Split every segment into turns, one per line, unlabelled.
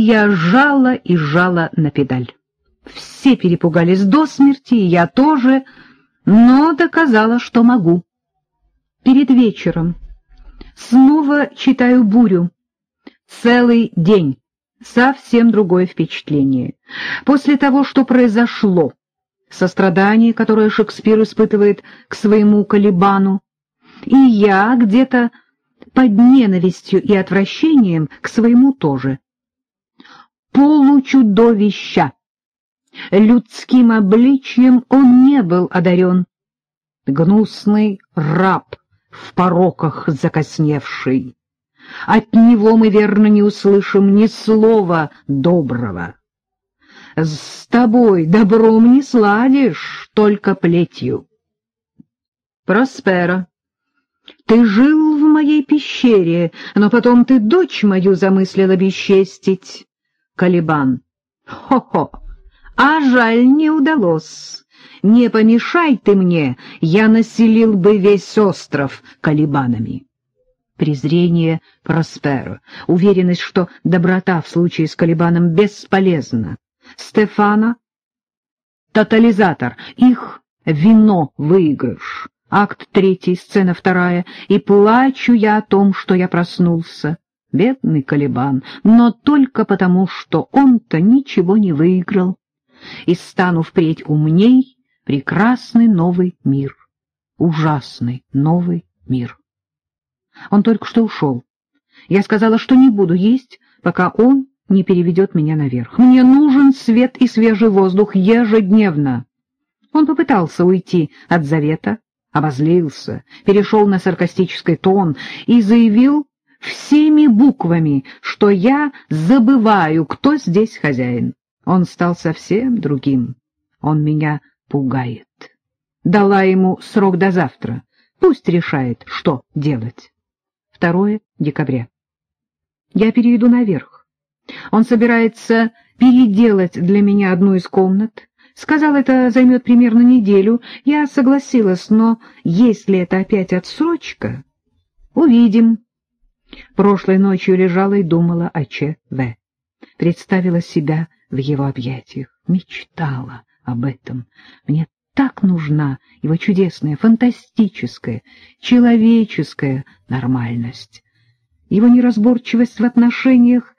я жала и жала на педаль. Все перепугались до смерти, и я тоже, но доказала, что могу. Перед вечером снова читаю «Бурю». Целый день. Совсем другое впечатление. После того, что произошло, сострадание, которое Шекспир испытывает к своему Калибану, и я где-то под ненавистью и отвращением к своему тоже. Получудовища! Людским обличьем он не был одарен. Гнусный раб в пороках закосневший. От него мы, верно, не услышим ни слова доброго. С тобой добром не сладишь, только плетью. Проспера, ты жил в моей пещере, но потом ты дочь мою замыслила бесчестить. Калибан. Хо-хо, а жаль не удалось. Не помешай ты мне, я населил бы весь остров калибанами. Презрение Просперо, уверенность, что доброта в случае с Калибаном бесполезна. Стефана — тотализатор, их вино выигрыш. Акт третий, сцена вторая, и плачу я о том, что я проснулся. Бедный Калибан, но только потому, что он-то ничего не выиграл. И стану впредь умней прекрасный новый мир, ужасный новый мир. Он только что ушел. Я сказала, что не буду есть, пока он не переведет меня наверх. Мне нужен свет и свежий воздух ежедневно. Он попытался уйти от завета, обозлился, перешел на саркастический тон и заявил всеми буквами, что я забываю, кто здесь хозяин. Он стал совсем другим. Он меня пугает. Дала ему срок до завтра. Пусть решает, что делать. 2 декабря. Я перейду наверх. Он собирается переделать для меня одну из комнат, Сказал, это займет примерно неделю. Я согласилась, но если это опять отсрочка, увидим. Прошлой ночью лежала и думала о Ч.В. Представила себя в его объятиях, мечтала об этом. Мне так нужна его чудесная, фантастическая, человеческая нормальность. Его неразборчивость в отношениях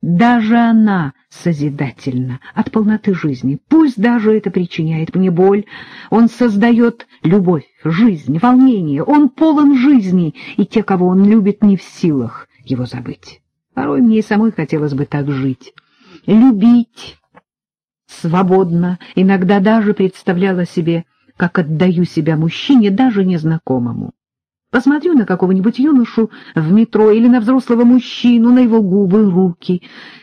даже она созидательна от полноты жизни. Пусть даже это причиняет мне боль. Он создает любовь, жизнь, волнение. Он полон жизни, и те, кого он любит, не в силах его забыть. Порой мне и самой хотелось бы так жить. Любить свободно, иногда даже представляла себе, как отдаю себя мужчине, даже незнакомому. Посмотрю на какого-нибудь юношу в метро или на взрослого мужчину, на его губы, руки,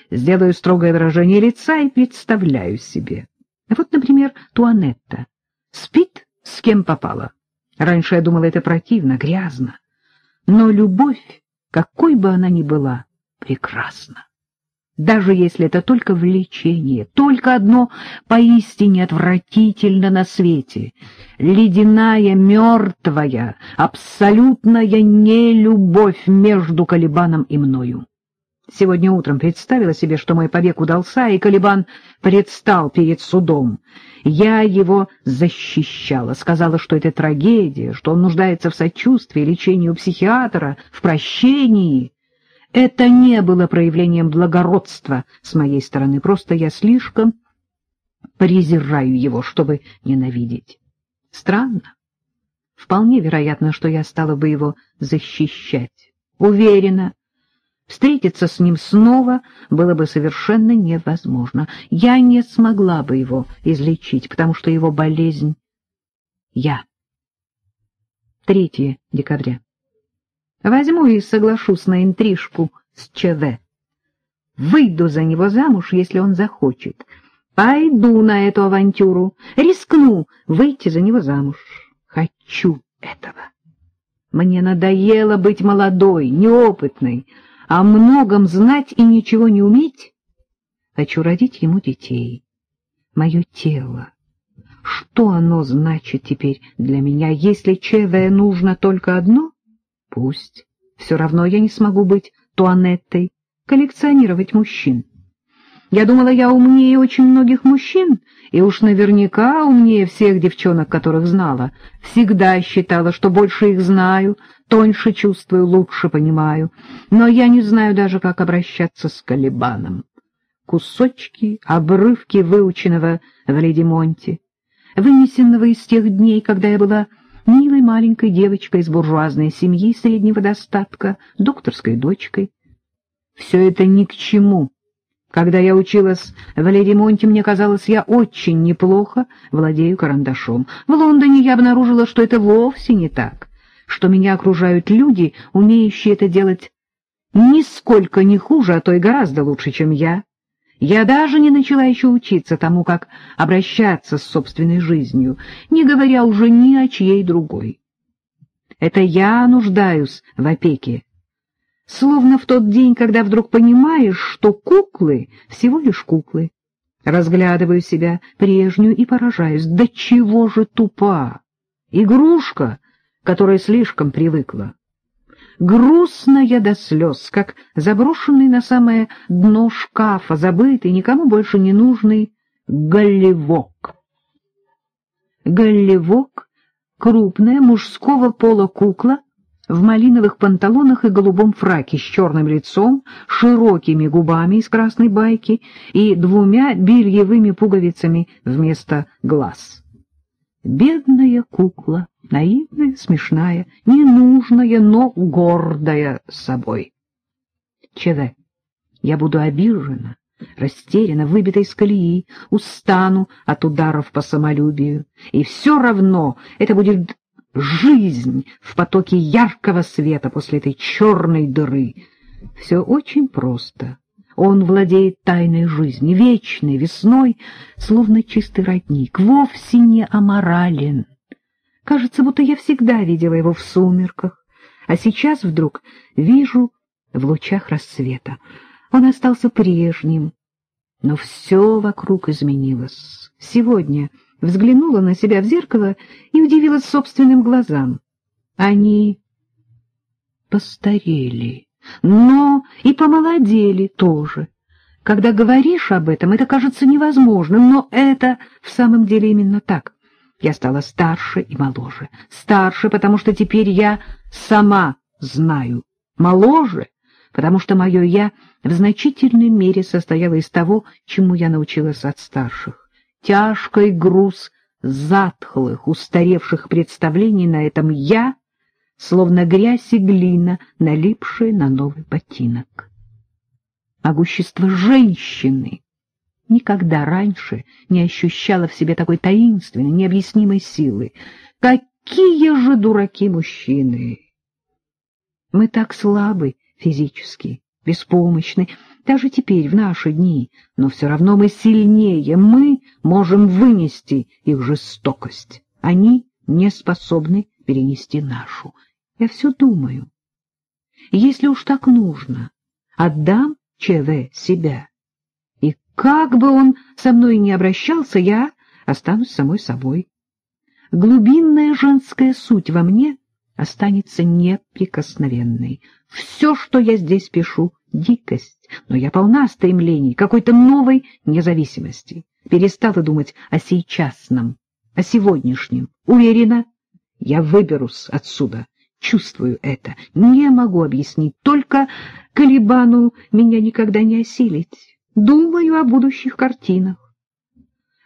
сделаю строгое выражение лица и представляю себе. Вот, например, Туанетта. Спит с кем попало. Раньше я думала, это противно, грязно. Но любовь, какой бы она ни была, прекрасна даже если это только влечение, только одно поистине отвратительно на свете, ледяная, мертвая, абсолютная нелюбовь между Калибаном и мною. Сегодня утром представила себе, что мой побег удался, и Калибан предстал перед судом. Я его защищала, сказала, что это трагедия, что он нуждается в сочувствии, лечении у психиатра, в прощении. Это не было проявлением благородства с моей стороны, просто я слишком презираю его, чтобы ненавидеть. Странно. Вполне вероятно, что я стала бы его защищать. Уверена, встретиться с ним снова было бы совершенно невозможно. Я не смогла бы его излечить, потому что его болезнь — я. 3 декабря. Возьму и соглашусь на интрижку с ЧВ. Выйду за него замуж, если он захочет. Пойду на эту авантюру, рискну выйти за него замуж. Хочу этого. Мне надоело быть молодой, неопытной, о многом знать и ничего не уметь. Хочу родить ему детей. Мое тело. Что оно значит теперь для меня, если ЧВ нужно только одно — Пусть. Все равно я не смогу быть Туанеттой, коллекционировать мужчин. Я думала, я умнее очень многих мужчин, и уж наверняка умнее всех девчонок, которых знала. Всегда считала, что больше их знаю, тоньше чувствую, лучше понимаю. Но я не знаю даже, как обращаться с Калибаном. Кусочки, обрывки выученного в Леди Монти, вынесенного из тех дней, когда я была маленькой девочкой из буржуазной семьи среднего достатка, докторской дочкой. Все это ни к чему. Когда я училась в Леримонте, мне казалось, я очень неплохо владею карандашом. В Лондоне я обнаружила, что это вовсе не так, что меня окружают люди, умеющие это делать нисколько не хуже, а то и гораздо лучше, чем я. Я даже не начала еще учиться тому, как обращаться с собственной жизнью, не говоря уже ни о чьей другой. Это я нуждаюсь в опеке, словно в тот день, когда вдруг понимаешь, что куклы всего лишь куклы. Разглядываю себя прежнюю и поражаюсь. Да чего же тупа! Игрушка, которая слишком привыкла. Грустная до слез, как заброшенный на самое дно шкафа, забытый, никому больше не нужный голлевок. Голлевок — крупная мужского пола кукла, в малиновых панталонах и голубом фраке с черным лицом, широкими губами из красной байки и двумя бельевыми пуговицами вместо глаз. Бедная кукла, наивная, смешная, ненужная, но гордая собой. ЧВ. Я буду обижена, растеряна, выбита из колеи, устану от ударов по самолюбию, и все равно это будет жизнь в потоке яркого света после этой черной дыры. Все очень просто. Он владеет тайной жизни, вечной, весной, словно чистый родник, вовсе не аморален. Кажется, будто я всегда видела его в сумерках, а сейчас вдруг вижу в лучах рассвета. Он остался прежним, но все вокруг изменилось. Сегодня взглянула на себя в зеркало и удивилась собственным глазам. Они постарели, но и помолодели тоже. Когда говоришь об этом, это кажется невозможным, но это в самом деле именно так. Я стала старше и моложе. Старше, потому что теперь я сама знаю. Моложе, потому что мое «я» в значительной мере состояло из того, чему я научилась от старших тяжкий груз затхлых, устаревших представлений на этом «я», словно грязь и глина, налипшие на новый ботинок. Могущество женщины никогда раньше не ощущала в себе такой таинственной, необъяснимой силы. Какие же дураки мужчины! Мы так слабы физически, беспомощны, даже теперь, в наши дни, но все равно мы сильнее, мы можем вынести их жестокость. Они не способны перенести нашу. Я все думаю. Если уж так нужно, отдам ЧВ себя. И как бы он со мной не обращался, я останусь самой собой. Глубинная женская суть во мне останется неприкосновенной. Все, что я здесь пишу, — дикость, но я полна стремлений, какой-то новой независимости. Перестала думать о сейчасном, о сегодняшнем. Уверена, я выберусь отсюда. Чувствую это. Не могу объяснить. Только Калибану меня никогда не осилить. Думаю о будущих картинах.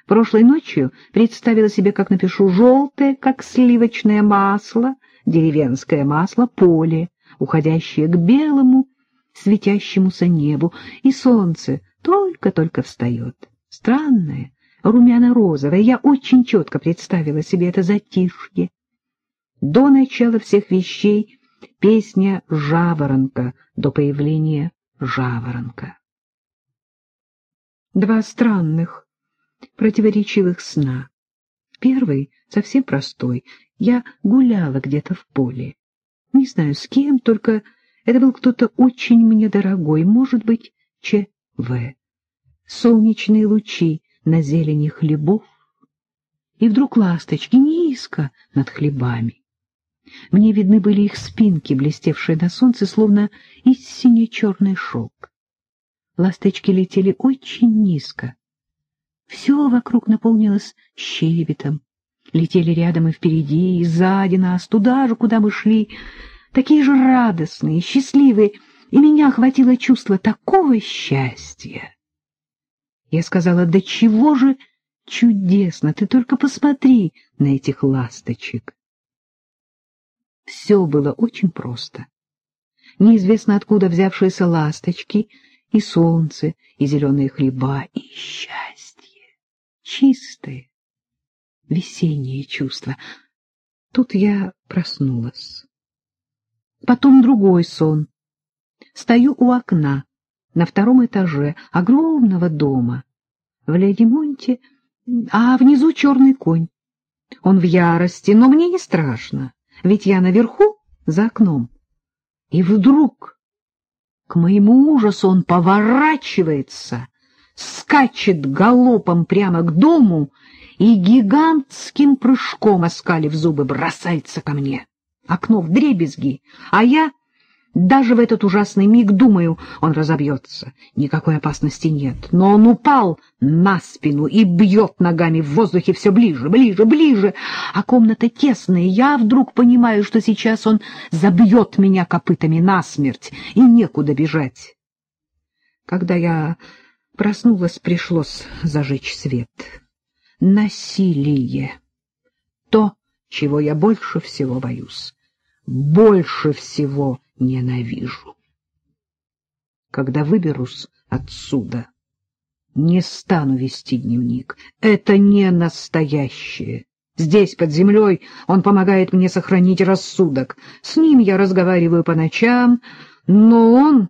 Прошлой ночью представила себе, как напишу желтое, как сливочное масло, деревенское масло, поле, уходящее к белому, светящемуся небу, и солнце только-только встает. Странное, румяно-розовое, я очень четко представила себе это затишье. До начала всех вещей песня «Жаворонка» до появления «Жаворонка». Два странных, противоречивых сна. Первый совсем простой. Я гуляла где-то в поле. Не знаю с кем, только это был кто-то очень мне дорогой, может быть, Ч.В. Солнечные лучи на зелени хлебов. И вдруг ласточки низко над хлебами. Мне видны были их спинки, блестевшие на солнце, словно из сине-черный шелк. Ласточки летели очень низко. Все вокруг наполнилось щебетом. Летели рядом и впереди, и сзади нас, туда же, куда мы шли, такие же радостные, счастливые, и меня охватило чувство такого счастья. Я сказала, да чего же чудесно, ты только посмотри на этих ласточек. Все было очень просто. Неизвестно откуда взявшиеся ласточки, и солнце, и зеленые хлеба, и счастье. Чистое, весеннее чувство. Тут я проснулась. Потом другой сон. Стою у окна на втором этаже огромного дома. В Ледимонте, а внизу черный конь. Он в ярости, но мне не страшно, ведь я наверху, за окном. И вдруг, к моему ужасу, он поворачивается, скачет галопом прямо к дому и гигантским прыжком, оскалив зубы, бросается ко мне. Окно в дребезги, а я даже в этот ужасный миг думаю, он разобьется. Никакой опасности нет. Но он упал на спину и бьет ногами в воздухе все ближе, ближе, ближе. А комната тесная. Я вдруг понимаю, что сейчас он забьет меня копытами насмерть, и некуда бежать. Когда я проснулась, пришлось зажечь свет. Насилие. То, чего я больше всего боюсь. Больше всего ненавижу. Когда выберусь отсюда, не стану вести дневник. Это не настоящее. Здесь, под землей, он помогает мне сохранить рассудок. С ним я разговариваю по ночам, но он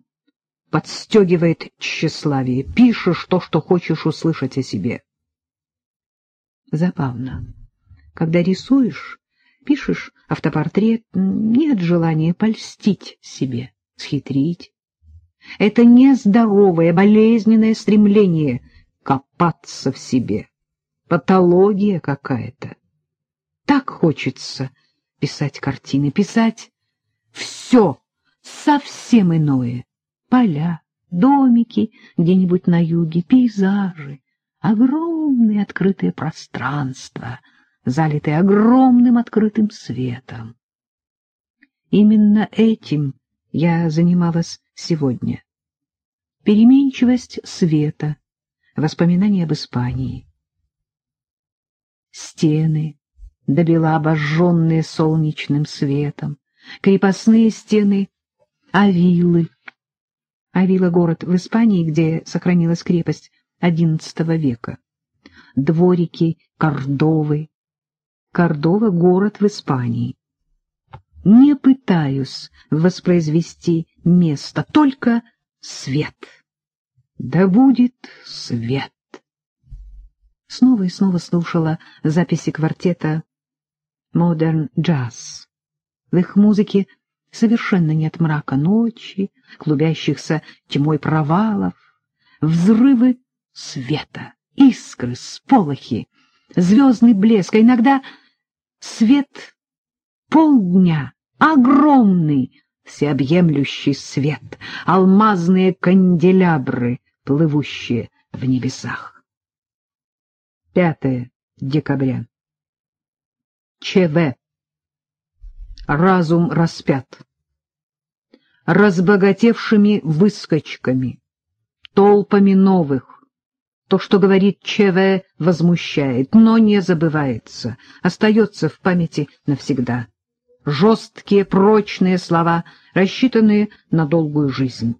подстегивает тщеславие. Пишешь то, что хочешь услышать о себе. Забавно. Когда рисуешь, пишешь автопортрет, нет желания польстить себе, схитрить. Это нездоровое, болезненное стремление копаться в себе. Патология какая-то. Так хочется писать картины, писать все совсем иное. Поля, домики где-нибудь на юге, пейзажи, огромные открытые пространства — залитый огромным открытым светом. Именно этим я занималась сегодня. Переменчивость света, воспоминания об Испании. Стены, добела обожженные солнечным светом, крепостные стены Авилы. Авила — город в Испании, где сохранилась крепость XI века. Дворики Кордовы, Кордова — город в Испании. Не пытаюсь воспроизвести место, только свет. Да будет свет. Снова и снова слушала записи квартета Modern Jazz. В их музыке совершенно нет мрака ночи, клубящихся тьмой провалов, взрывы света, искры, сполохи, звездный блеск, а иногда свет полдня, огромный, всеобъемлющий свет, алмазные канделябры, плывущие в небесах. 5 декабря. ЧВ. Разум распят. Разбогатевшими выскочками, толпами новых, то, что говорит ЧВ, возмущает, но не забывается, остается в памяти навсегда. Жесткие, прочные слова, рассчитанные на долгую жизнь.